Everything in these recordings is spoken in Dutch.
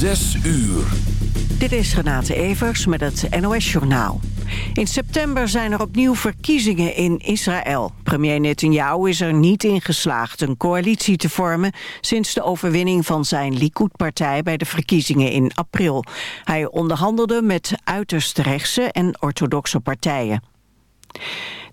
Zes uur. Dit is Renate Evers met het NOS Journaal. In september zijn er opnieuw verkiezingen in Israël. Premier Netanyahu is er niet in geslaagd een coalitie te vormen... sinds de overwinning van zijn Likud-partij bij de verkiezingen in april. Hij onderhandelde met uiterst rechtse en orthodoxe partijen.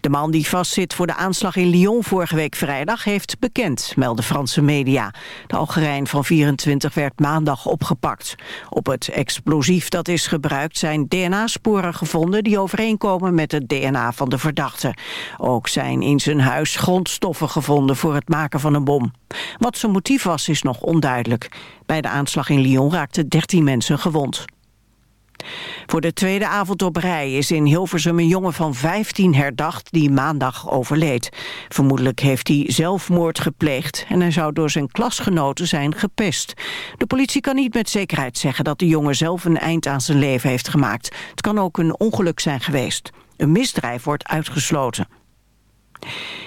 De man die vastzit voor de aanslag in Lyon vorige week vrijdag heeft bekend, melden Franse media. De Algerijn van 24 werd maandag opgepakt. Op het explosief dat is gebruikt zijn DNA-sporen gevonden die overeenkomen met het DNA van de verdachte. Ook zijn in zijn huis grondstoffen gevonden voor het maken van een bom. Wat zijn motief was is nog onduidelijk. Bij de aanslag in Lyon raakten 13 mensen gewond. Voor de tweede avond op rij is in Hilversum een jongen van 15 herdacht die maandag overleed. Vermoedelijk heeft hij zelfmoord gepleegd en hij zou door zijn klasgenoten zijn gepest. De politie kan niet met zekerheid zeggen dat de jongen zelf een eind aan zijn leven heeft gemaakt. Het kan ook een ongeluk zijn geweest. Een misdrijf wordt uitgesloten.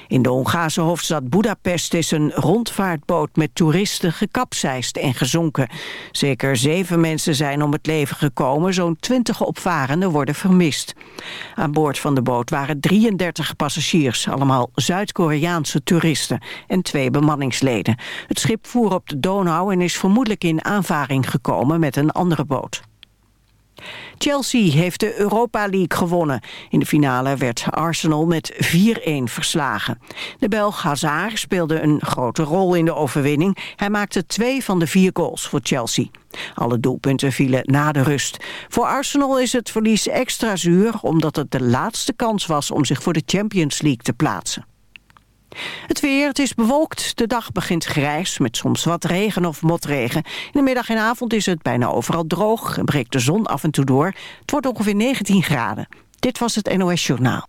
In de Hongaarse hoofdstad Budapest is een rondvaartboot met toeristen gekapseist en gezonken. Zeker zeven mensen zijn om het leven gekomen, zo'n twintig opvarenden worden vermist. Aan boord van de boot waren 33 passagiers, allemaal Zuid-Koreaanse toeristen en twee bemanningsleden. Het schip voer op de Donau en is vermoedelijk in aanvaring gekomen met een andere boot. Chelsea heeft de Europa League gewonnen. In de finale werd Arsenal met 4-1 verslagen. De Belg Hazard speelde een grote rol in de overwinning. Hij maakte twee van de vier goals voor Chelsea. Alle doelpunten vielen na de rust. Voor Arsenal is het verlies extra zuur... omdat het de laatste kans was om zich voor de Champions League te plaatsen. Het weer, het is bewolkt. De dag begint grijs met soms wat regen of motregen. In de middag en avond is het bijna overal droog en breekt de zon af en toe door. Het wordt ongeveer 19 graden. Dit was het NOS Journaal.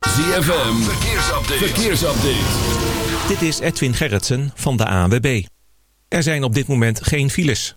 ZFM, verkeersupdate. verkeersupdate. Dit is Edwin Gerritsen van de ANWB. Er zijn op dit moment geen files.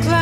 climb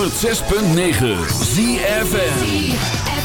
106.9 ZFN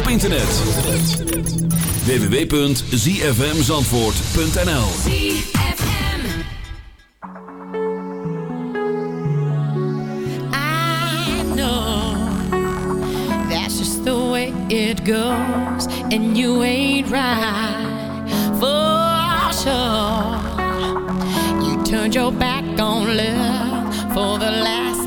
op internet. www.zfmzandvoort.nl I know That's just the way it goes And you ain't right For sure You turned your back on love For the last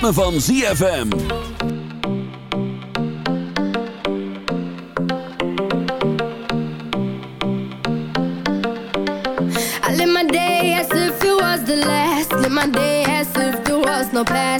ritme van ZFM. I live my day as if it was the last. Live my day as if there was no past.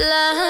love.